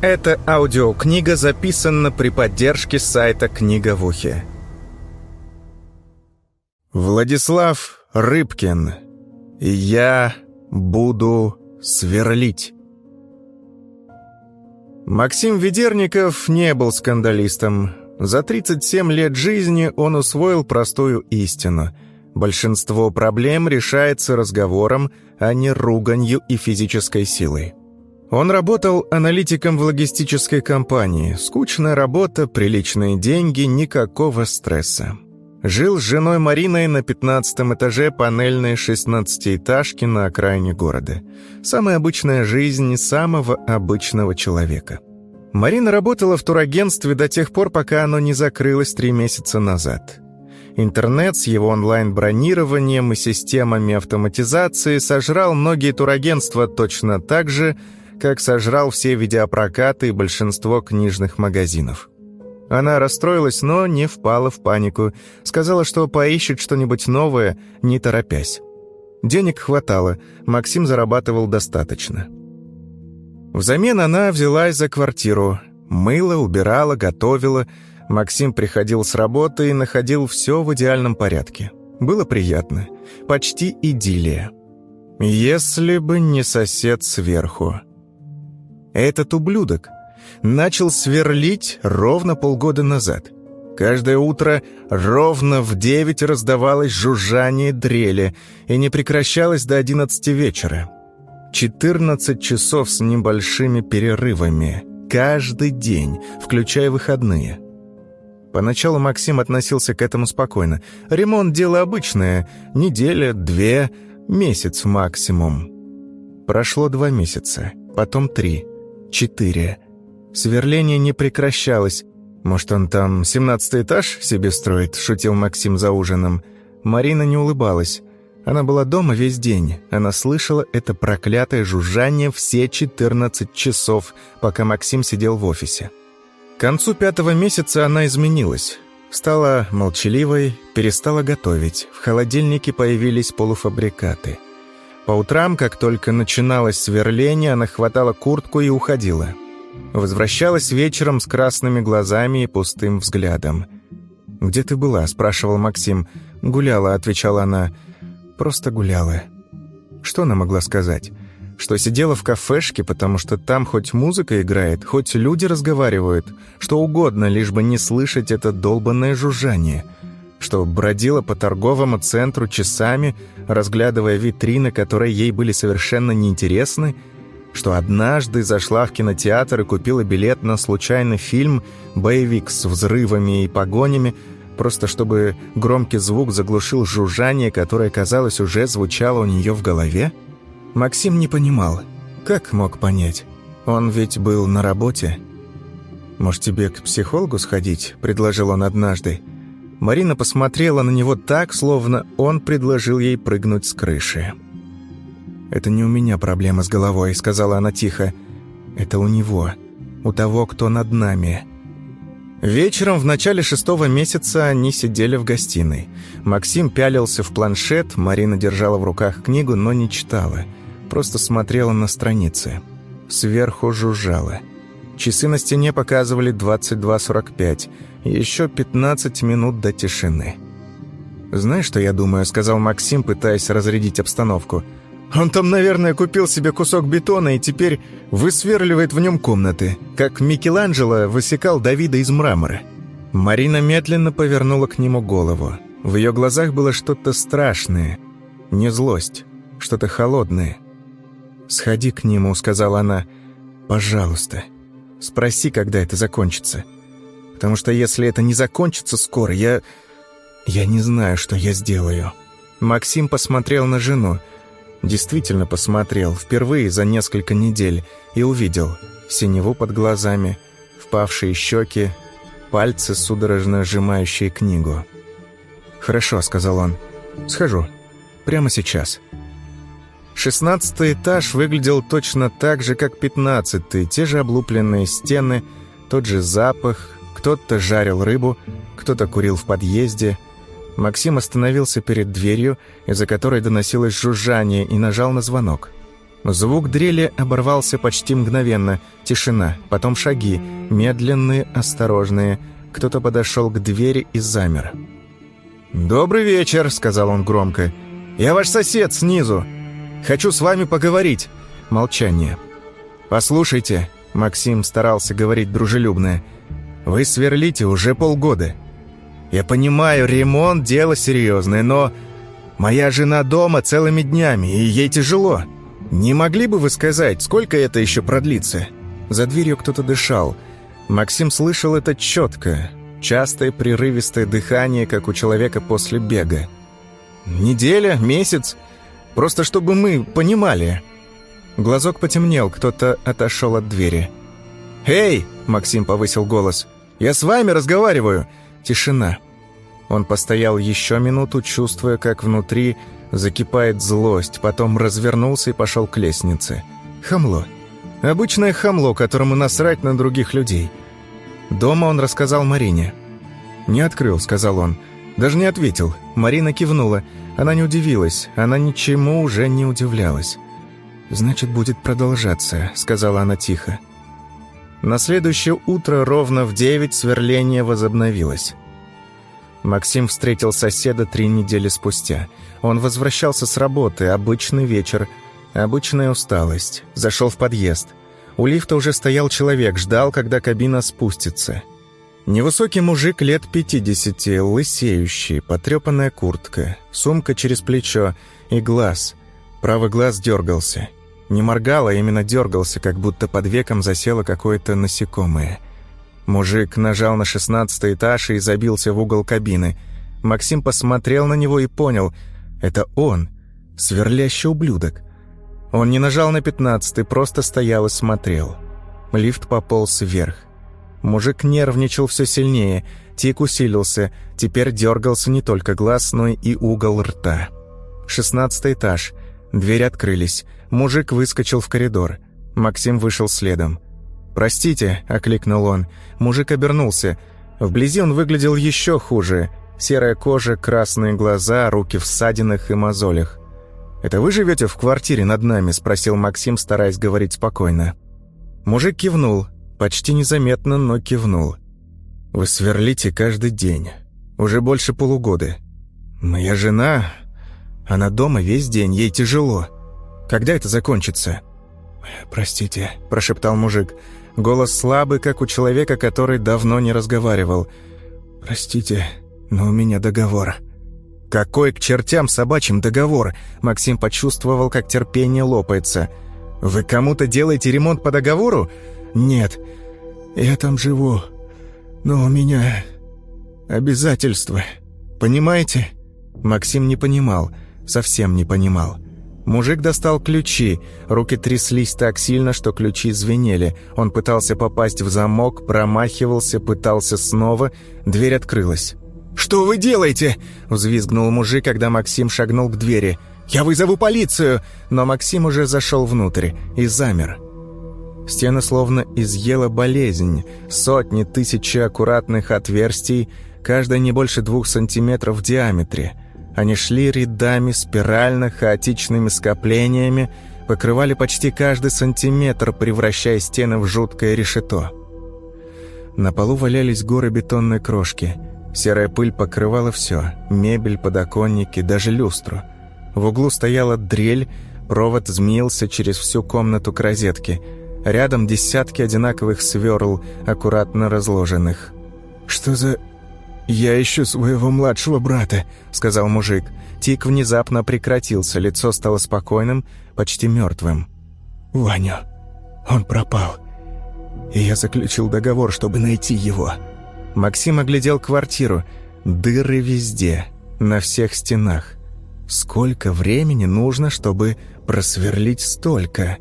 Эта аудиокнига записана при поддержке сайта «Книга в ухе». Владислав Рыбкин. Я буду сверлить. Максим Ведерников не был скандалистом. За 37 лет жизни он усвоил простую истину. Большинство проблем решается разговором, а не руганью и физической силой. Он работал аналитиком в логистической компании. Скучная работа, приличные деньги, никакого стресса. Жил с женой Мариной на 15 этаже панельной 16-этажки на окраине города. Самая обычная жизнь самого обычного человека. Марина работала в турагентстве до тех пор, пока оно не закрылось три месяца назад. Интернет с его онлайн-бронированием и системами автоматизации сожрал многие турагентства точно так же, как сожрал все видеопрокаты и большинство книжных магазинов. Она расстроилась, но не впала в панику. Сказала, что поищет что-нибудь новое, не торопясь. Денег хватало, Максим зарабатывал достаточно. Взамен она взялась за квартиру. Мыла, убирала, готовила. Максим приходил с работы и находил все в идеальном порядке. Было приятно. Почти идиллия. Если бы не сосед сверху. Этот ублюдок начал сверлить ровно полгода назад. Каждое утро ровно в девять раздавалось жужжание дрели и не прекращалось до одиннадцати вечера. Четырнадцать часов с небольшими перерывами. Каждый день, включая выходные. Поначалу Максим относился к этому спокойно. Ремонт – дело обычное. Неделя, две, месяц максимум. Прошло два месяца, потом три – четыре. Сверление не прекращалось. «Может, он там семнадцатый этаж себе строит?» – шутил Максим за ужином. Марина не улыбалась. Она была дома весь день. Она слышала это проклятое жужжание все 14 часов, пока Максим сидел в офисе. К концу пятого месяца она изменилась. Стала молчаливой, перестала готовить. В холодильнике появились полуфабрикаты – по утрам, как только начиналось сверление, она хватала куртку и уходила. Возвращалась вечером с красными глазами и пустым взглядом. «Где ты была?» – спрашивал Максим. «Гуляла», – отвечала она. «Просто гуляла». Что она могла сказать? Что сидела в кафешке, потому что там хоть музыка играет, хоть люди разговаривают, что угодно, лишь бы не слышать это долбанное жужжание – что бродила по торговому центру часами, разглядывая витрины, которые ей были совершенно неинтересны, что однажды зашла в кинотеатр и купила билет на случайный фильм «Боевик» с взрывами и погонями, просто чтобы громкий звук заглушил жужжание, которое, казалось, уже звучало у нее в голове? Максим не понимал. Как мог понять? Он ведь был на работе. «Может, тебе к психологу сходить?» – предложил он однажды. Марина посмотрела на него так, словно он предложил ей прыгнуть с крыши. «Это не у меня проблема с головой», — сказала она тихо. «Это у него, у того, кто над нами». Вечером в начале шестого месяца они сидели в гостиной. Максим пялился в планшет, Марина держала в руках книгу, но не читала. Просто смотрела на страницы. Сверху жужжала. Часы на стене показывали 22.45. Еще 15 минут до тишины. «Знаешь, что я думаю?» — сказал Максим, пытаясь разрядить обстановку. «Он там, наверное, купил себе кусок бетона и теперь высверливает в нем комнаты, как Микеланджело высекал Давида из мрамора». Марина медленно повернула к нему голову. В ее глазах было что-то страшное. Не злость, что-то холодное. «Сходи к нему», — сказала она. «Пожалуйста. Спроси, когда это закончится». Потому что если это не закончится скоро, я... Я не знаю, что я сделаю». Максим посмотрел на жену. Действительно посмотрел, впервые за несколько недель, и увидел синеву под глазами, впавшие щеки, пальцы, судорожно сжимающие книгу. «Хорошо», — сказал он. «Схожу. Прямо сейчас». Шестнадцатый этаж выглядел точно так же, как пятнадцатый. Те же облупленные стены, тот же запах, кто-то жарил рыбу, кто-то курил в подъезде. Максим остановился перед дверью, из-за которой доносилось жужжание, и нажал на звонок. Звук дрели оборвался почти мгновенно. Тишина, потом шаги, медленные, осторожные. Кто-то подошел к двери и замер. «Добрый вечер», — сказал он громко. «Я ваш сосед снизу. Хочу с вами поговорить». Молчание. «Послушайте», — Максим старался говорить дружелюбно, «вы сверлите уже полгода. Я понимаю, ремонт — дело серьезное, но моя жена дома целыми днями, и ей тяжело. Не могли бы вы сказать, сколько это еще продлится?» За дверью кто-то дышал. Максим слышал это четко. Частое прерывистое дыхание, как у человека после бега. «Неделя? Месяц? Просто чтобы мы понимали». Глазок потемнел, кто-то отошел от двери. «Эй!» — Максим повысил голос. «Я с вами разговариваю!» Тишина. Он постоял еще минуту, чувствуя, как внутри закипает злость, потом развернулся и пошел к лестнице. Хамло. Обычное хамло, которому насрать на других людей. Дома он рассказал Марине. «Не открыл», — сказал он. Даже не ответил. Марина кивнула. Она не удивилась. Она ничему уже не удивлялась. «Значит, будет продолжаться», — сказала она тихо. На следующее утро ровно в девять сверление возобновилось. Максим встретил соседа три недели спустя. Он возвращался с работы, обычный вечер, обычная усталость. Зашел в подъезд. У лифта уже стоял человек, ждал, когда кабина спустится. Невысокий мужик лет пятидесяти, лысеющий, потрепанная куртка, сумка через плечо и глаз. Правый глаз дергался. Не моргал, а именно дергался, как будто под веком засело какое-то насекомое. Мужик нажал на шестнадцатый этаж и забился в угол кабины. Максим посмотрел на него и понял — это он, сверлящий ублюдок. Он не нажал на пятнадцатый, просто стоял и смотрел. Лифт пополз вверх. Мужик нервничал все сильнее, тик усилился, теперь дергался не только глаз, но и угол рта. Шестнадцатый этаж. Двери открылись. Мужик выскочил в коридор. Максим вышел следом. «Простите», — окликнул он. Мужик обернулся. Вблизи он выглядел еще хуже. Серая кожа, красные глаза, руки в ссадинах и мозолях. «Это вы живете в квартире над нами?» — спросил Максим, стараясь говорить спокойно. Мужик кивнул. Почти незаметно, но кивнул. «Вы сверлите каждый день. Уже больше полугода. Моя жена... Она дома весь день, ей тяжело. Когда это закончится?» «Простите», – прошептал мужик. Голос слабый, как у человека, который давно не разговаривал. «Простите, но у меня договор». «Какой к чертям собачьим договор?» Максим почувствовал, как терпение лопается. «Вы кому-то делаете ремонт по договору?» «Нет, я там живу, но у меня обязательства. Понимаете?» Максим не понимал, совсем не понимал. Мужик достал ключи, руки тряслись так сильно, что ключи звенели. Он пытался попасть в замок, промахивался, пытался снова, дверь открылась. «Что вы делаете?» – взвизгнул мужик, когда Максим шагнул к двери. «Я вызову полицию!» Но Максим уже зашел внутрь и замер. Стены словно изъела болезнь. Сотни, тысячи аккуратных отверстий, каждая не больше двух сантиметров в диаметре. Они шли рядами, спирально, хаотичными скоплениями, покрывали почти каждый сантиметр, превращая стены в жуткое решето. На полу валялись горы бетонной крошки. Серая пыль покрывала все – мебель, подоконники, даже люстру. В углу стояла дрель, провод змеился через всю комнату к розетке – Рядом десятки одинаковых сверл, аккуратно разложенных. «Что за...» «Я ищу своего младшего брата», — сказал мужик. Тик внезапно прекратился, лицо стало спокойным, почти мертвым. «Ваню. Он пропал. И я заключил договор, чтобы найти его». Максим оглядел квартиру. Дыры везде, на всех стенах. Сколько времени нужно, чтобы просверлить столько?»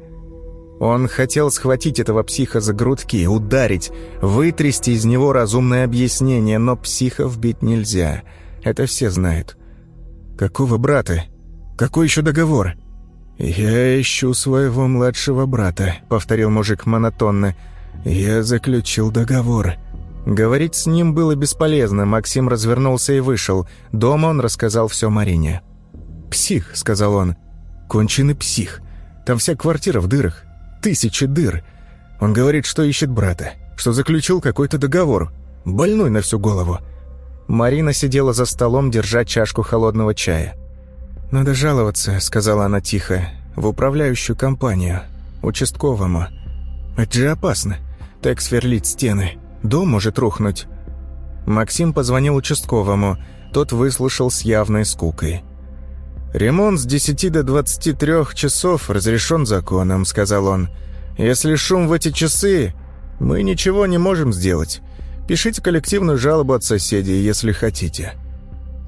Он хотел схватить этого психа за грудки, ударить, вытрясти из него разумное объяснение, но психов бить нельзя. Это все знают. «Какого брата? Какой еще договор?» «Я ищу своего младшего брата», — повторил мужик монотонно. «Я заключил договор». Говорить с ним было бесполезно, Максим развернулся и вышел. Дома он рассказал все Марине. «Псих», — сказал он. «Конченый псих. Там вся квартира в дырах. Тысячи дыр. Он говорит, что ищет брата, что заключил какой-то договор. Больной на всю голову. Марина сидела за столом, держа чашку холодного чая. «Надо жаловаться», — сказала она тихо, — «в управляющую компанию, участковому. Это же опасно. Так сверлить стены. Дом может рухнуть». Максим позвонил участковому. Тот выслушал с явной скукой. «Ремонт с 10 до 23 часов разрешен законом», — сказал он. «Если шум в эти часы, мы ничего не можем сделать. Пишите коллективную жалобу от соседей, если хотите».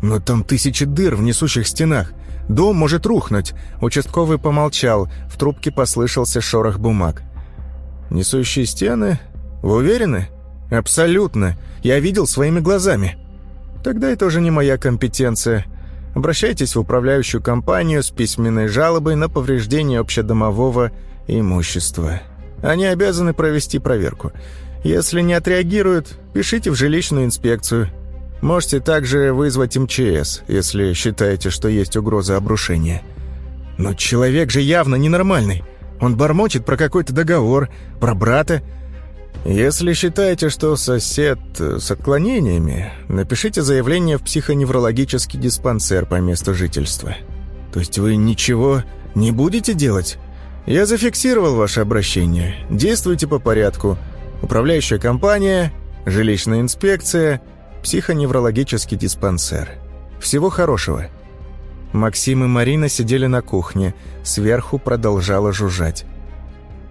«Но там тысячи дыр в несущих стенах. Дом может рухнуть». Участковый помолчал. В трубке послышался шорох бумаг. «Несущие стены? Вы уверены?» «Абсолютно. Я видел своими глазами». «Тогда это уже не моя компетенция. Обращайтесь в управляющую компанию с письменной жалобой на повреждение общедомового имущества. Они обязаны провести проверку. Если не отреагируют, пишите в жилищную инспекцию. Можете также вызвать МЧС, если считаете, что есть угроза обрушения. Но человек же явно ненормальный. Он бормочет про какой-то договор, про брата. Если считаете, что сосед с отклонениями, напишите заявление в психоневрологический диспансер по месту жительства. То есть вы ничего не будете делать? Я зафиксировал ваше обращение. Действуйте по порядку управляющая компания, жилищная инспекция, психоневрологический диспансер. Всего хорошего. Максим и Марина сидели на кухне, сверху продолжала жужжать.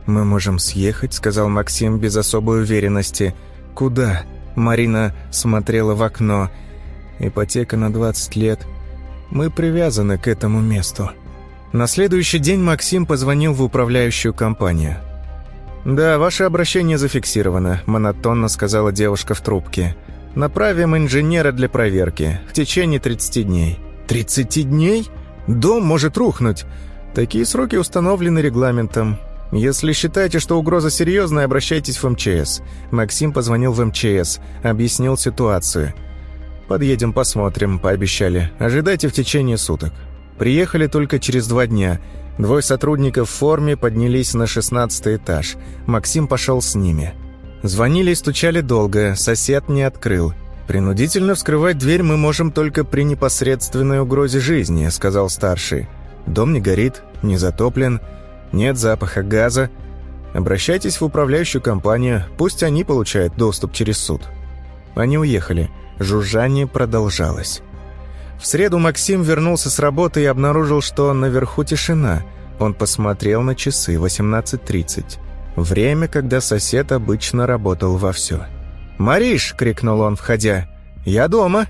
«Мы можем съехать», — сказал Максим без особой уверенности. «Куда?» — Марина смотрела в окно. «Ипотека на 20 лет. Мы привязаны к этому месту». На следующий день Максим позвонил в управляющую компанию. «Да, ваше обращение зафиксировано», – монотонно сказала девушка в трубке. «Направим инженера для проверки. В течение 30 дней». «30 дней? Дом может рухнуть». Такие сроки установлены регламентом. Если считаете, что угроза серьезная, обращайтесь в МЧС. Максим позвонил в МЧС, объяснил ситуацию. «Подъедем, посмотрим», – пообещали. «Ожидайте в течение суток». Приехали только через два дня – Двое сотрудников в форме поднялись на шестнадцатый этаж. Максим пошел с ними. Звонили и стучали долго, сосед не открыл. «Принудительно вскрывать дверь мы можем только при непосредственной угрозе жизни», — сказал старший. «Дом не горит, не затоплен, нет запаха газа. Обращайтесь в управляющую компанию, пусть они получают доступ через суд». Они уехали. Жужжание продолжалось. В среду Максим вернулся с работы и обнаружил, что наверху тишина. Он посмотрел на часы 18.30. Время, когда сосед обычно работал вовсю. «Мариш!» — крикнул он, входя. «Я дома!»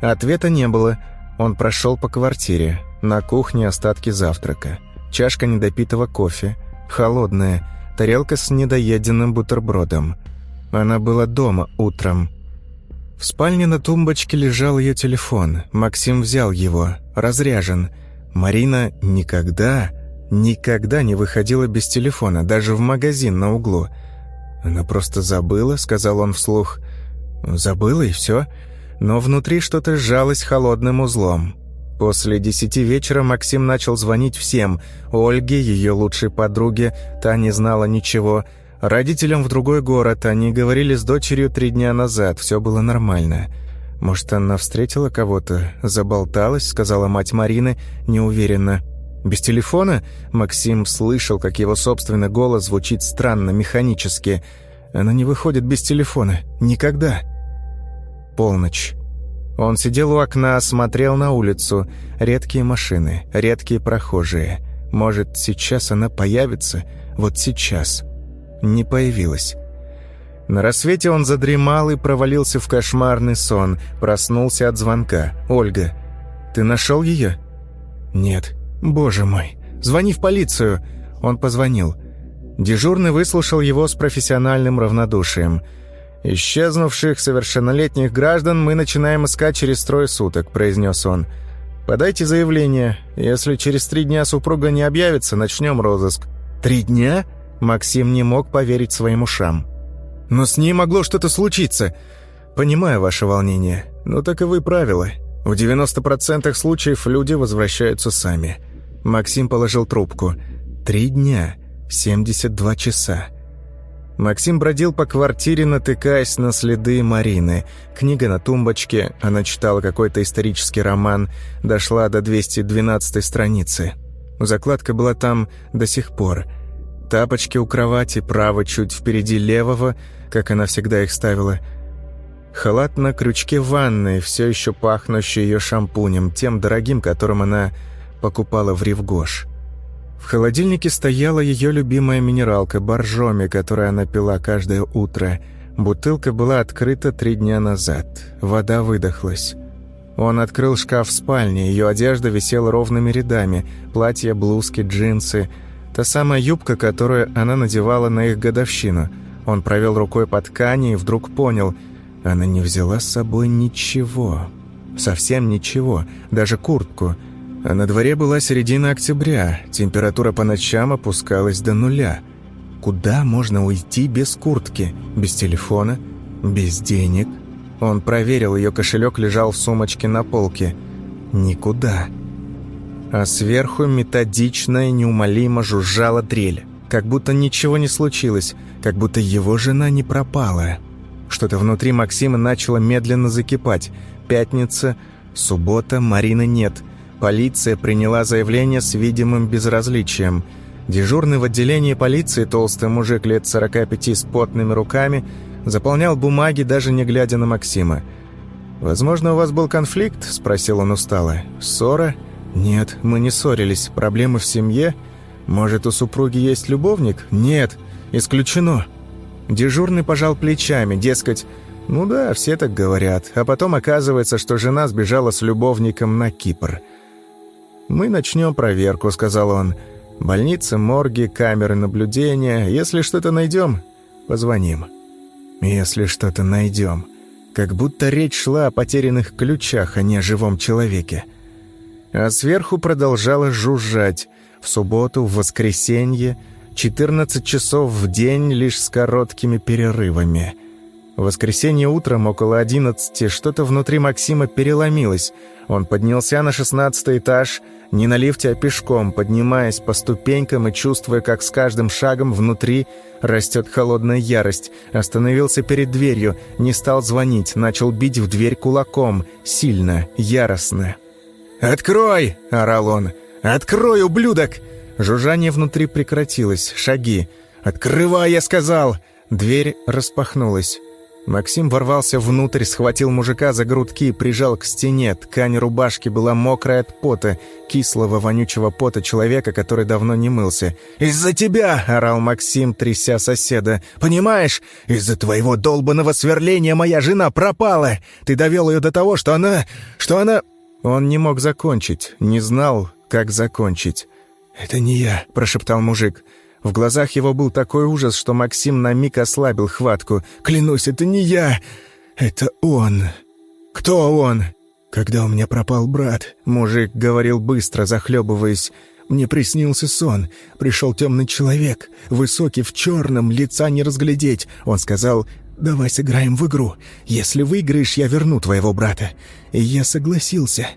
Ответа не было. Он прошел по квартире. На кухне остатки завтрака. Чашка недопитого кофе. Холодная. Тарелка с недоеденным бутербродом. Она была дома утром. В спальне на тумбочке лежал ее телефон. Максим взял его. Разряжен. Марина никогда, никогда не выходила без телефона, даже в магазин на углу. «Она просто забыла», — сказал он вслух. «Забыла, и все». Но внутри что-то сжалось холодным узлом. После десяти вечера Максим начал звонить всем. Ольге, ее лучшей подруге, та не знала ничего — Родителям в другой город, они говорили с дочерью три дня назад, все было нормально. Может, она встретила кого-то, заболталась, сказала мать Марины, неуверенно. Без телефона Максим слышал, как его собственный голос звучит странно, механически. Она не выходит без телефона. Никогда. Полночь. Он сидел у окна, смотрел на улицу. Редкие машины, редкие прохожие. Может, сейчас она появится? Вот сейчас не появилась. На рассвете он задремал и провалился в кошмарный сон, проснулся от звонка. «Ольга, ты нашел ее?» «Нет. Боже мой. Звони в полицию!» Он позвонил. Дежурный выслушал его с профессиональным равнодушием. «Исчезнувших совершеннолетних граждан мы начинаем искать через трое суток», — произнес он. «Подайте заявление. Если через три дня супруга не объявится, начнем розыск». «Три дня?» Максим не мог поверить своим ушам. «Но с ней могло что-то случиться. Понимаю ваше волнение, но таковы правила. В 90% случаев люди возвращаются сами». Максим положил трубку. Три дня, 72 часа. Максим бродил по квартире, натыкаясь на следы Марины. Книга на тумбочке, она читала какой-то исторический роман, дошла до 212 страницы. Закладка была там до сих пор. Тапочки у кровати, право чуть впереди левого, как она всегда их ставила. Халат на крючке ванной, все еще пахнущий ее шампунем, тем дорогим, которым она покупала в Ревгош. В холодильнике стояла ее любимая минералка «Боржоми», которую она пила каждое утро. Бутылка была открыта три дня назад. Вода выдохлась. Он открыл шкаф в спальне, ее одежда висела ровными рядами. Платья, блузки, джинсы. Та самая юбка, которую она надевала на их годовщину. Он провел рукой по ткани и вдруг понял, она не взяла с собой ничего. Совсем ничего, даже куртку – а на дворе была середина октября, температура по ночам опускалась до нуля. Куда можно уйти без куртки, без телефона, без денег? Он проверил, ее кошелек лежал в сумочке на полке. Никуда. А сверху методично и неумолимо жужжала дрель. Как будто ничего не случилось, как будто его жена не пропала. Что-то внутри Максима начало медленно закипать. Пятница, суббота, Марины нет – Полиция приняла заявление с видимым безразличием. Дежурный в отделении полиции, толстый мужик лет 45 с потными руками, заполнял бумаги, даже не глядя на Максима. «Возможно, у вас был конфликт?» – спросил он устало. «Ссора?» «Нет, мы не ссорились. Проблемы в семье? Может, у супруги есть любовник?» «Нет, исключено». Дежурный пожал плечами, дескать, «Ну да, все так говорят». А потом оказывается, что жена сбежала с любовником на Кипр – «Мы начнем проверку», — сказал он. «Больницы, морги, камеры наблюдения. Если что-то найдем, позвоним». «Если что-то найдем». Как будто речь шла о потерянных ключах, а не о живом человеке. А сверху продолжала жужжать. В субботу, в воскресенье, 14 часов в день лишь с короткими перерывами. В воскресенье утром около 11 что-то внутри Максима переломилось. Он поднялся на шестнадцатый этаж, не на лифте, а пешком, поднимаясь по ступенькам и чувствуя, как с каждым шагом внутри растет холодная ярость. Остановился перед дверью, не стал звонить, начал бить в дверь кулаком, сильно, яростно. «Открой!» – орал он. «Открой, ублюдок!» Жужжание внутри прекратилось, шаги. «Открывай, я сказал!» Дверь распахнулась. Максим ворвался внутрь, схватил мужика за грудки и прижал к стене. Ткань рубашки была мокрая от пота, кислого вонючего пота человека, который давно не мылся. «Из-за тебя!» — орал Максим, тряся соседа. «Понимаешь? Из-за твоего долбанного сверления моя жена пропала! Ты довел ее до того, что она... что она...» Он не мог закончить, не знал, как закончить. «Это не я», — прошептал мужик. В глазах его был такой ужас, что Максим на миг ослабил хватку. «Клянусь, это не я! Это он!» «Кто он?» «Когда у меня пропал брат», — мужик говорил быстро, захлебываясь, «мне приснился сон. Пришел темный человек, высокий в черном, лица не разглядеть. Он сказал, «Давай сыграем в игру. Если выиграешь, я верну твоего брата». И я согласился.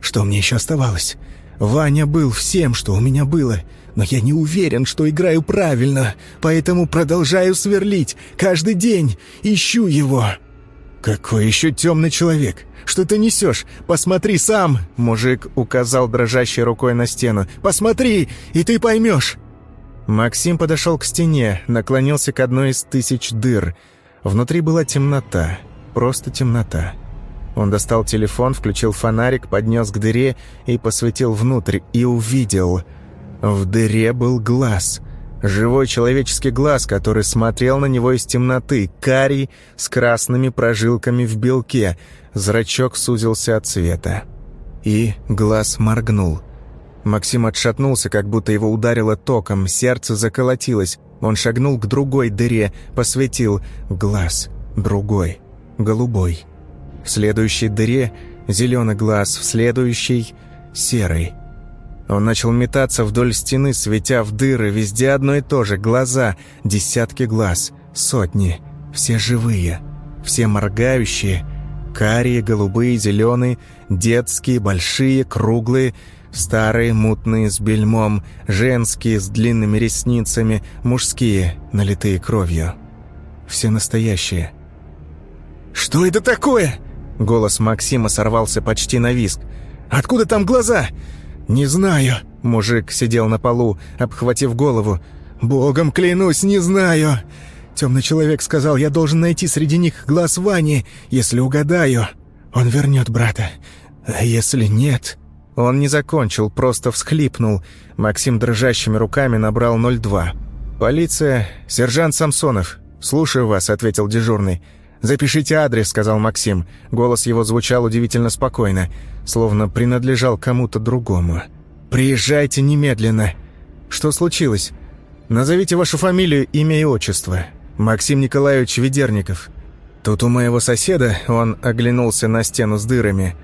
Что мне еще оставалось? Ваня был всем, что у меня было но я не уверен, что играю правильно, поэтому продолжаю сверлить. Каждый день ищу его». «Какой еще темный человек? Что ты несешь? Посмотри сам!» Мужик указал дрожащей рукой на стену. «Посмотри, и ты поймешь!» Максим подошел к стене, наклонился к одной из тысяч дыр. Внутри была темнота, просто темнота. Он достал телефон, включил фонарик, поднес к дыре и посветил внутрь, и увидел... В дыре был глаз. Живой человеческий глаз, который смотрел на него из темноты, карий с красными прожилками в белке. Зрачок сузился от света. И глаз моргнул. Максим отшатнулся, как будто его ударило током, сердце заколотилось. Он шагнул к другой дыре, посветил. Глаз. Другой. Голубой. В следующей дыре зеленый глаз, в следующей — серый. Он начал метаться вдоль стены, светя в дыры, везде одно и то же, глаза, десятки глаз, сотни, все живые, все моргающие, карие, голубые, зеленые, детские, большие, круглые, Старые, мутные, с бельмом, женские, с длинными ресницами, мужские, налитые кровью. Все настоящие. «Что это такое?» Голос Максима сорвался почти на виск. «Откуда там глаза?» «Не знаю». Мужик сидел на полу, обхватив голову. «Богом клянусь, не знаю!» Темный человек сказал, я должен найти среди них глаз Вани. Если угадаю, он вернет брата. А если нет...» Он не закончил, просто всхлипнул. Максим дрожащими руками набрал 02. «Полиция, сержант Самсонов. Слушаю вас», — ответил дежурный. «Запишите адрес», — сказал Максим. Голос его звучал удивительно спокойно, словно принадлежал кому-то другому. «Приезжайте немедленно». «Что случилось?» «Назовите вашу фамилию, имя и отчество». «Максим Николаевич Ведерников». Тут у моего соседа, он оглянулся на стену с дырами.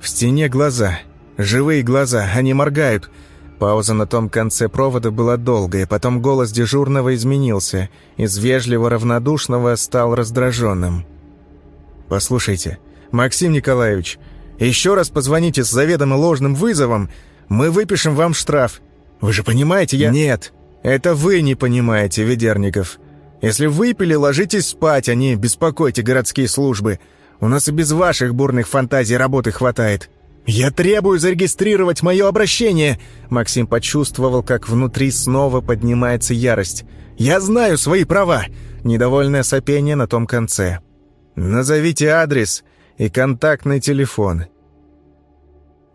В стене глаза. Живые глаза, они моргают. Пауза на том конце провода была долгая, потом голос дежурного изменился. Из вежливо равнодушного стал раздраженным. «Послушайте, Максим Николаевич, еще раз позвоните с заведомо ложным вызовом, мы выпишем вам штраф. Вы же понимаете, я...» «Нет, это вы не понимаете, Ведерников. Если выпили, ложитесь спать, а не беспокойте городские службы. У нас и без ваших бурных фантазий работы хватает. «Я требую зарегистрировать мое обращение!» Максим почувствовал, как внутри снова поднимается ярость. «Я знаю свои права!» Недовольное сопение на том конце. «Назовите адрес и контактный телефон».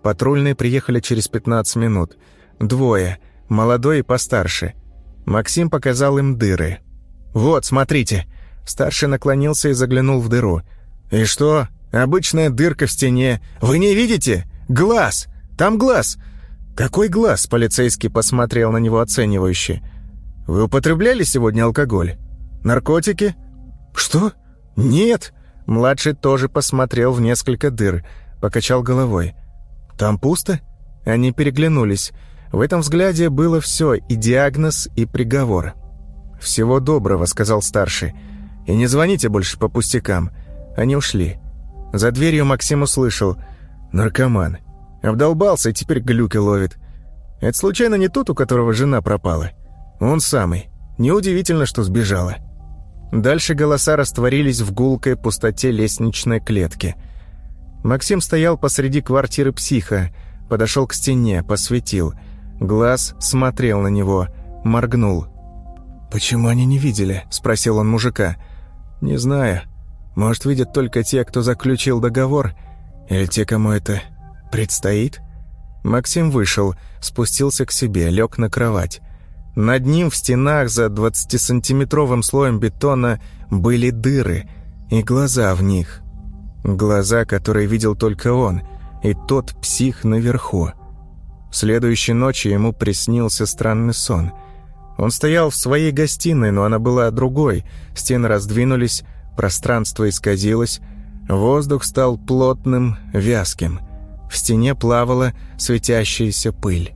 Патрульные приехали через 15 минут. Двое, молодой и постарше. Максим показал им дыры. «Вот, смотрите». Старший наклонился и заглянул в дыру. «И что? Обычная дырка в стене. Вы не видите? Глаз! Там глаз!» «Какой глаз?» — полицейский посмотрел на него оценивающе. «Вы употребляли сегодня алкоголь? Наркотики?» «Что? Нет!» Младший тоже посмотрел в несколько дыр, покачал головой. «Там пусто?» Они переглянулись. В этом взгляде было все, и диагноз, и приговор. «Всего доброго», — сказал старший. «И не звоните больше по пустякам». Они ушли. За дверью Максим услышал. «Наркоман. Обдолбался и теперь глюки ловит. Это случайно не тот, у которого жена пропала? Он самый. Неудивительно, что сбежала». Дальше голоса растворились в гулкой пустоте лестничной клетки. Максим стоял посреди квартиры психа, подошел к стене, посветил. Глаз смотрел на него, моргнул — «Почему они не видели?» – спросил он мужика. «Не знаю. Может, видят только те, кто заключил договор? Или те, кому это предстоит?» Максим вышел, спустился к себе, лег на кровать. Над ним в стенах за 20-сантиметровым слоем бетона были дыры и глаза в них. Глаза, которые видел только он, и тот псих наверху. Следующей ночью ему приснился странный сон – он стоял в своей гостиной, но она была другой. Стены раздвинулись, пространство исказилось, воздух стал плотным, вязким. В стене плавала светящаяся пыль.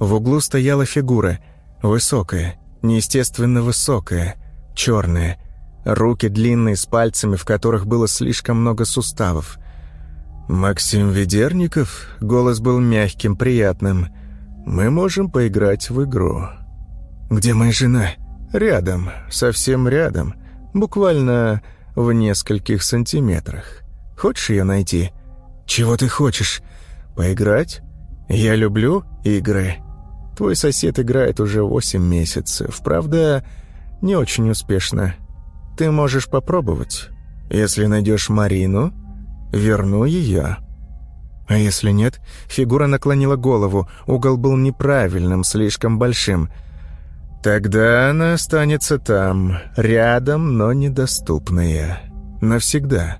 В углу стояла фигура, высокая, неестественно высокая, черная. Руки длинные, с пальцами, в которых было слишком много суставов. «Максим Ведерников?» Голос был мягким, приятным. «Мы можем поиграть в игру». «Где моя жена?» «Рядом, совсем рядом, буквально в нескольких сантиметрах. Хочешь ее найти?» «Чего ты хочешь? Поиграть? Я люблю игры. Твой сосед играет уже восемь месяцев, правда, не очень успешно. Ты можешь попробовать. Если найдешь Марину, верну ее». А если нет? Фигура наклонила голову, угол был неправильным, слишком большим – Тогда она останется там, рядом, но недоступная. Навсегда.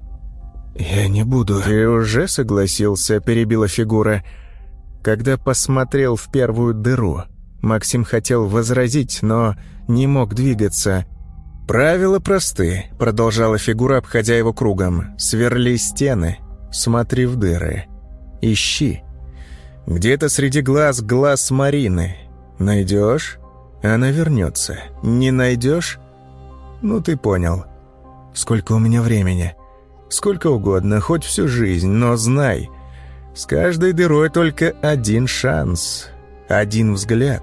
«Я не буду...» «Ты уже согласился?» — перебила фигура. Когда посмотрел в первую дыру, Максим хотел возразить, но не мог двигаться. «Правила просты», — продолжала фигура, обходя его кругом. «Сверли стены, смотри в дыры. Ищи. Где-то среди глаз глаз Марины. Найдешь?» Она вернется. Не найдешь? Ну, ты понял. Сколько у меня времени? Сколько угодно, хоть всю жизнь, но знай, С каждой дырой только один шанс, один взгляд.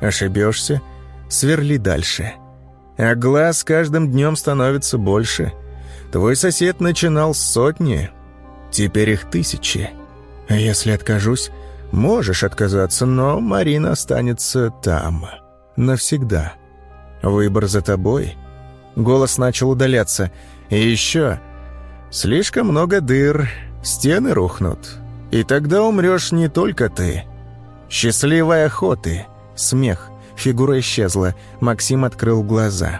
Ошибешься — сверли дальше. А глаз каждым днем становится больше. Твой сосед начинал с сотни, теперь их тысячи. А если откажусь, можешь отказаться, но Марина останется там. Навсегда. Выбор за тобой. Голос начал удаляться. И еще... Слишком много дыр, стены рухнут. И тогда умрешь не только ты. Счастливой охоты. Смех. Фигура исчезла. Максим открыл глаза.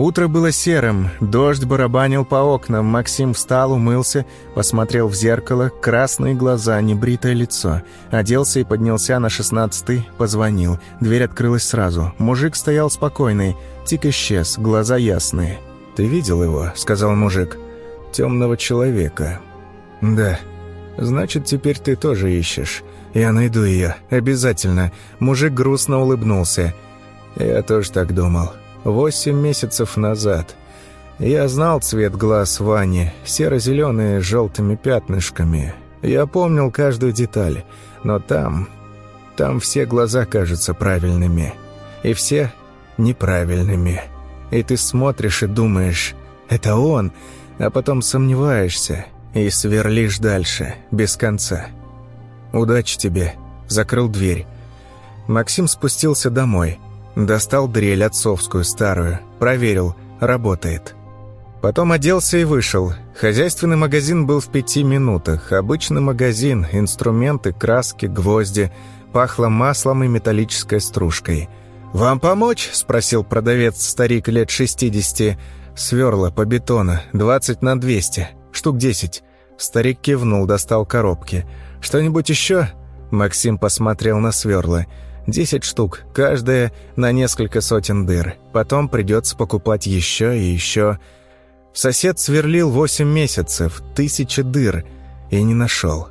Утро было серым, дождь барабанил по окнам. Максим встал, умылся, посмотрел в зеркало, красные глаза, небритое лицо. Оделся и поднялся на шестнадцатый, позвонил. Дверь открылась сразу. Мужик стоял спокойный. Тик исчез, глаза ясные. «Ты видел его?» — сказал мужик. «Темного человека». «Да». «Значит, теперь ты тоже ищешь. Я найду ее. Обязательно». Мужик грустно улыбнулся. «Я тоже так думал. Восемь месяцев назад. Я знал цвет глаз Вани, серо-зеленые с желтыми пятнышками. Я помнил каждую деталь. Но там... Там все глаза кажутся правильными. И все неправильными. И ты смотришь и думаешь, это он, а потом сомневаешься и сверлишь дальше, без конца. Удачи тебе. Закрыл дверь. Максим спустился домой. Достал дрель отцовскую старую. Проверил. Работает. Потом оделся и вышел. Хозяйственный магазин был в пяти минутах. Обычный магазин, инструменты, краски, гвозди. Пахло маслом и металлической стружкой – «Вам помочь?» – спросил продавец-старик лет шестидесяти. «Сверла по бетону, двадцать на двести, штук десять». Старик кивнул, достал коробки. «Что-нибудь еще?» Максим посмотрел на сверла. «Десять штук, каждая на несколько сотен дыр. Потом придется покупать еще и еще». Сосед сверлил восемь месяцев, тысячи дыр, и не нашел.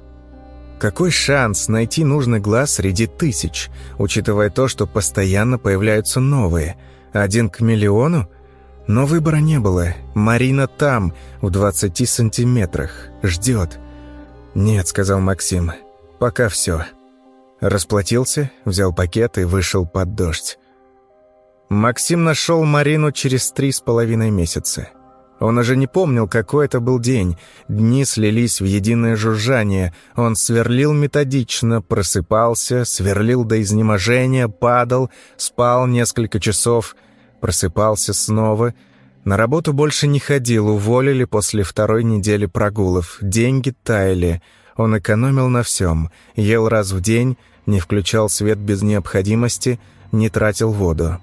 Какой шанс найти нужный глаз среди тысяч, учитывая то, что постоянно появляются новые? Один к миллиону? Но выбора не было. Марина там, в 20 сантиметрах. Ждет. «Нет», — сказал Максим. «Пока все». Расплатился, взял пакет и вышел под дождь. Максим нашел Марину через три с половиной месяца. Он уже не помнил, какой это был день. Дни слились в единое жужжание. Он сверлил методично, просыпался, сверлил до изнеможения, падал, спал несколько часов, просыпался снова. На работу больше не ходил, уволили после второй недели прогулов. Деньги таяли. Он экономил на всем. Ел раз в день, не включал свет без необходимости, не тратил воду.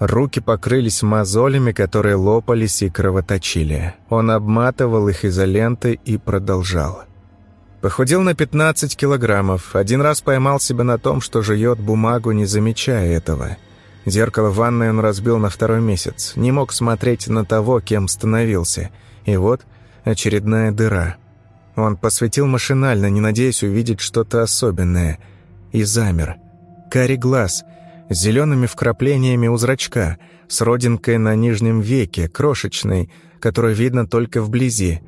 Руки покрылись мозолями, которые лопались и кровоточили. Он обматывал их изолентой и продолжал. Похудел на 15 килограммов. Один раз поймал себя на том, что жует бумагу, не замечая этого. Зеркало в ванной он разбил на второй месяц. Не мог смотреть на того, кем становился. И вот очередная дыра. Он посветил машинально, не надеясь увидеть что-то особенное. И замер. Карий глаз — с зелеными вкраплениями у зрачка, с родинкой на нижнем веке, крошечной, которую видно только вблизи.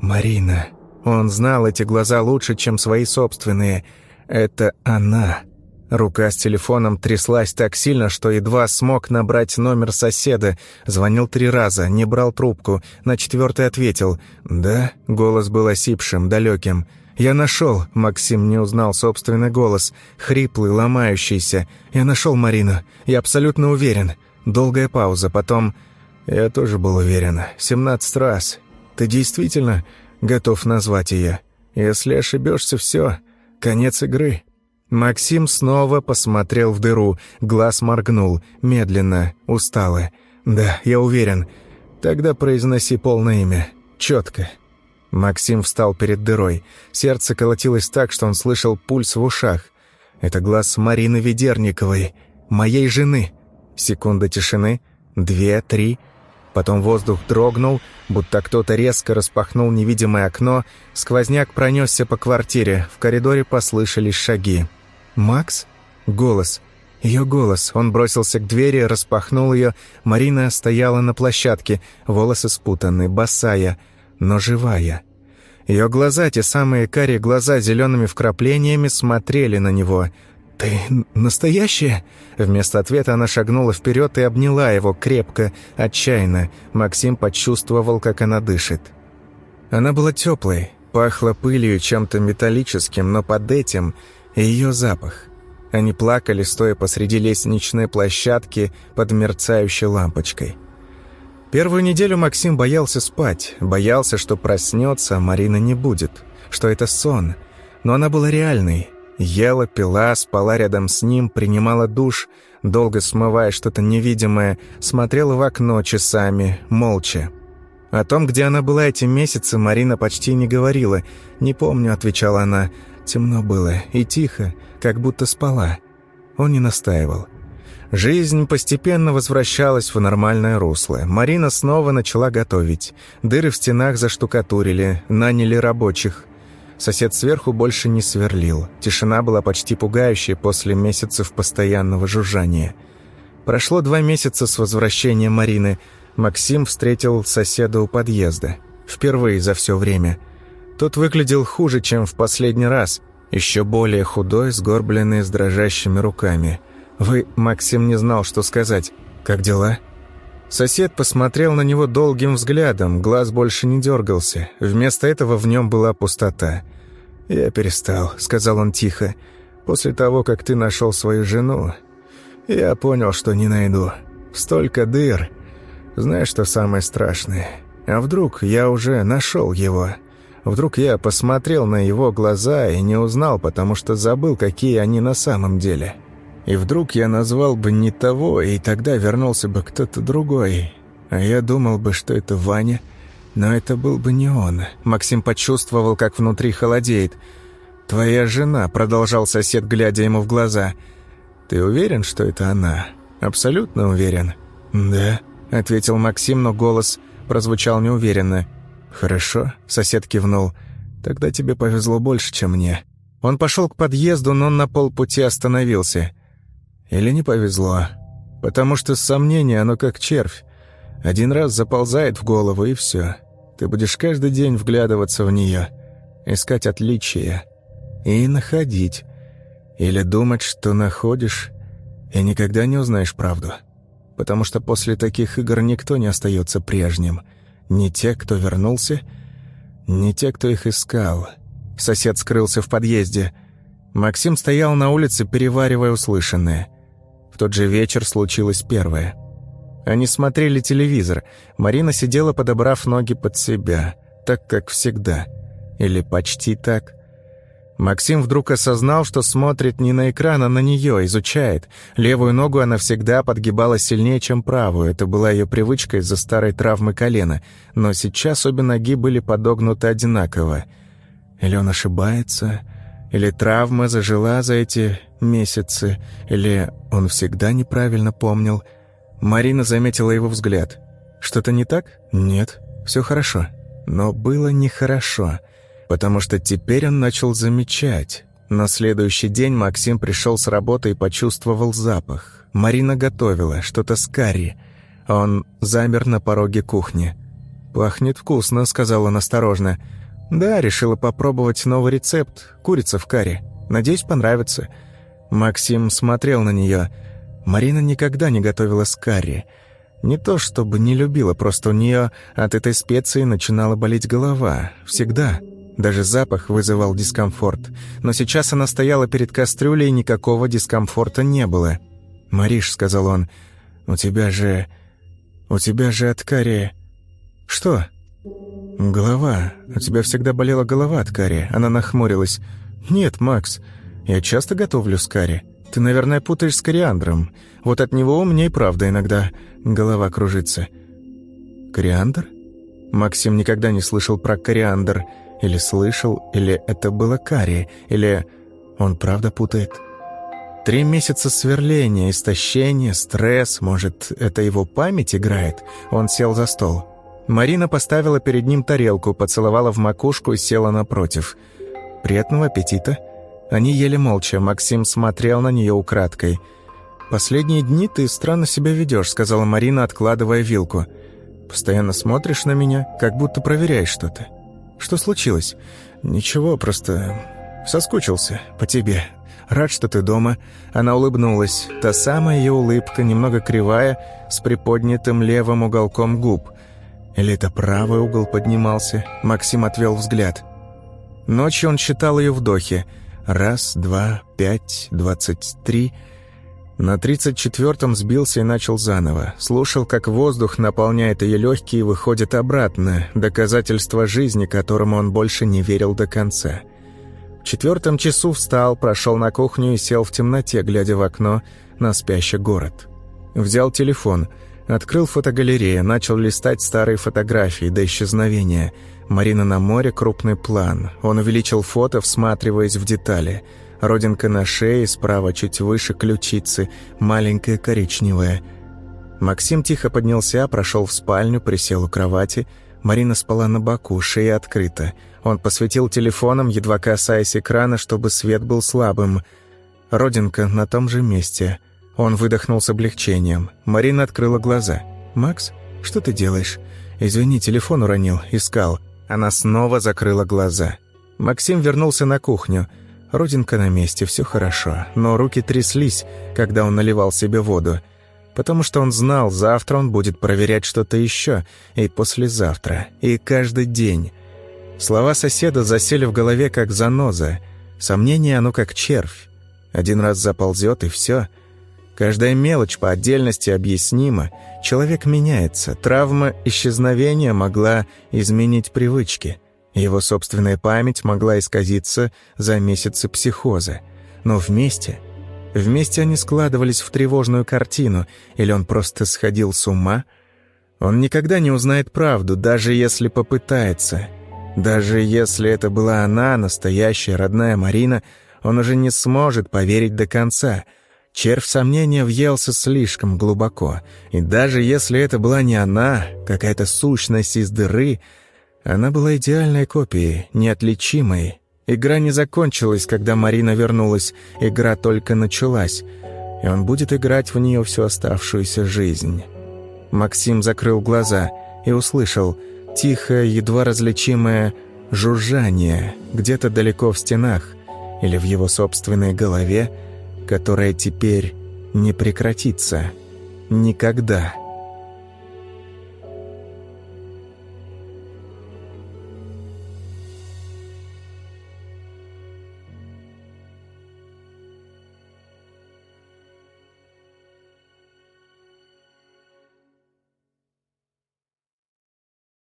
Марина. Он знал эти глаза лучше, чем свои собственные. Это она. Рука с телефоном тряслась так сильно, что едва смог набрать номер соседа. Звонил три раза, не брал трубку. На четвертый ответил. «Да?» Голос был осипшим, далеким. «Я нашел!» — Максим не узнал собственный голос. Хриплый, ломающийся. «Я нашел Марину. Я абсолютно уверен». Долгая пауза, потом... «Я тоже был уверен. Семнадцать раз. Ты действительно готов назвать ее? Если ошибешься, все. Конец игры». Максим снова посмотрел в дыру. Глаз моргнул. Медленно, устало. «Да, я уверен. Тогда произноси полное имя. Четко». Максим встал перед дырой. Сердце колотилось так, что он слышал пульс в ушах. Это глаз Марины Ведерниковой, моей жены. Секунда тишины, две, три. Потом воздух дрогнул, будто кто-то резко распахнул невидимое окно. Сквозняк пронесся по квартире. В коридоре послышались шаги. «Макс?» Голос. Ее голос. Он бросился к двери, распахнул ее. Марина стояла на площадке, волосы спутаны, босая но живая. Ее глаза, те самые карие глаза зелеными вкраплениями, смотрели на него. «Ты настоящая?» Вместо ответа она шагнула вперед и обняла его крепко, отчаянно. Максим почувствовал, как она дышит. Она была теплой, пахла пылью чем-то металлическим, но под этим ее запах. Они плакали, стоя посреди лестничной площадки под мерцающей лампочкой. Первую неделю Максим боялся спать, боялся, что проснется, а Марина не будет, что это сон. Но она была реальной. Ела, пила, спала рядом с ним, принимала душ, долго смывая что-то невидимое, смотрела в окно часами, молча. О том, где она была эти месяцы, Марина почти не говорила. «Не помню», — отвечала она. Темно было и тихо, как будто спала. Он не настаивал. Жизнь постепенно возвращалась в нормальное русло. Марина снова начала готовить. Дыры в стенах заштукатурили, наняли рабочих. Сосед сверху больше не сверлил. Тишина была почти пугающей после месяцев постоянного жужжания. Прошло два месяца с возвращения Марины. Максим встретил соседа у подъезда. Впервые за все время. Тот выглядел хуже, чем в последний раз. Еще более худой, сгорбленный, с дрожащими руками. «Вы...» Максим не знал, что сказать. «Как дела?» Сосед посмотрел на него долгим взглядом, глаз больше не дергался. Вместо этого в нем была пустота. «Я перестал», — сказал он тихо. «После того, как ты нашел свою жену, я понял, что не найду. Столько дыр. Знаешь, что самое страшное? А вдруг я уже нашел его?» Вдруг я посмотрел на его глаза и не узнал, потому что забыл, какие они на самом деле. И вдруг я назвал бы не того, и тогда вернулся бы кто-то другой. А я думал бы, что это Ваня, но это был бы не он. Максим почувствовал, как внутри холодеет. «Твоя жена», — продолжал сосед, глядя ему в глаза. «Ты уверен, что это она?» «Абсолютно уверен». «Да», — ответил Максим, но голос прозвучал неуверенно. «Хорошо», — сосед кивнул. «Тогда тебе повезло больше, чем мне». Он пошел к подъезду, но на полпути остановился. Или не повезло. Потому что сомнение, оно как червь. Один раз заползает в голову, и все. Ты будешь каждый день вглядываться в нее, искать отличия и находить. Или думать, что находишь, и никогда не узнаешь правду. Потому что после таких игр никто не остается прежним — ни те, кто вернулся, ни те, кто их искал. Сосед скрылся в подъезде. Максим стоял на улице, переваривая услышанное. В тот же вечер случилось первое. Они смотрели телевизор. Марина сидела, подобрав ноги под себя, так, как всегда. Или почти так. Максим вдруг осознал, что смотрит не на экран, а на нее, изучает. Левую ногу она всегда подгибала сильнее, чем правую. Это была ее привычка из-за старой травмы колена. Но сейчас обе ноги были подогнуты одинаково. Или он ошибается, или травма зажила за эти месяцы, или он всегда неправильно помнил. Марина заметила его взгляд. «Что-то не так?» «Нет, все хорошо». Но было нехорошо потому что теперь он начал замечать. На следующий день Максим пришел с работы и почувствовал запах. Марина готовила, что-то с карри. Он замер на пороге кухни. «Пахнет вкусно», — сказал он. «Да, решила попробовать новый рецепт. Курица в карри. Надеюсь, понравится». Максим смотрел на нее. Марина никогда не готовила с карри. Не то чтобы не любила, просто у нее от этой специи начинала болеть голова. Всегда. Даже запах вызывал дискомфорт. Но сейчас она стояла перед кастрюлей, и никакого дискомфорта не было. «Мариш», — сказал он, — «у тебя же... у тебя же от кария...» «Что?» «Голова. У тебя всегда болела голова от кария». Она нахмурилась. «Нет, Макс, я часто готовлю с карри. Ты, наверное, путаешь с кориандром. Вот от него у меня и правда иногда голова кружится». «Кориандр?» Максим никогда не слышал про кориандр. «Кориандр». Или слышал, или это было Кари, или он правда путает. Три месяца сверления, истощения, стресс, может, это его память играет? Он сел за стол. Марина поставила перед ним тарелку, поцеловала в макушку и села напротив. «Приятного аппетита!» Они ели молча, Максим смотрел на нее украдкой. «Последние дни ты странно себя ведешь», — сказала Марина, откладывая вилку. «Постоянно смотришь на меня, как будто проверяешь что-то». «Что случилось?» «Ничего, просто соскучился по тебе. Рад, что ты дома». Она улыбнулась. Та самая ее улыбка, немного кривая, с приподнятым левым уголком губ. Или это правый угол поднимался? Максим отвел взгляд. Ночью он считал ее вдохи. Раз, два, пять, двадцать три... На тридцать четвертом сбился и начал заново. Слушал, как воздух наполняет ее легкие и выходит обратно, доказательство жизни, которому он больше не верил до конца. В четвертом часу встал, прошел на кухню и сел в темноте, глядя в окно на спящий город. Взял телефон, открыл фотогалерею, начал листать старые фотографии до исчезновения. Марина на море, крупный план. Он увеличил фото, всматриваясь в детали – Родинка на шее, справа чуть выше ключицы, маленькая коричневая. Максим тихо поднялся, прошел в спальню, присел у кровати. Марина спала на боку, шея открыта. Он посветил телефоном, едва касаясь экрана, чтобы свет был слабым. Родинка на том же месте. Он выдохнул с облегчением. Марина открыла глаза. «Макс, что ты делаешь?» «Извини, телефон уронил, искал». Она снова закрыла глаза. Максим вернулся на кухню. Родинка на месте, все хорошо, но руки тряслись, когда он наливал себе воду, потому что он знал, завтра он будет проверять что-то еще, и послезавтра, и каждый день. Слова соседа засели в голове, как заноза. Сомнение оно как червь. Один раз заползет, и все. Каждая мелочь по отдельности объяснима. Человек меняется. Травма исчезновения могла изменить привычки – его собственная память могла исказиться за месяцы психоза. Но вместе... Вместе они складывались в тревожную картину, или он просто сходил с ума? Он никогда не узнает правду, даже если попытается. Даже если это была она, настоящая родная Марина, он уже не сможет поверить до конца. Червь сомнения въелся слишком глубоко. И даже если это была не она, какая-то сущность из дыры, она была идеальной копией, неотличимой. Игра не закончилась, когда Марина вернулась, игра только началась, и он будет играть в нее всю оставшуюся жизнь. Максим закрыл глаза и услышал тихое, едва различимое жужжание где-то далеко в стенах или в его собственной голове, которое теперь не прекратится. Никогда.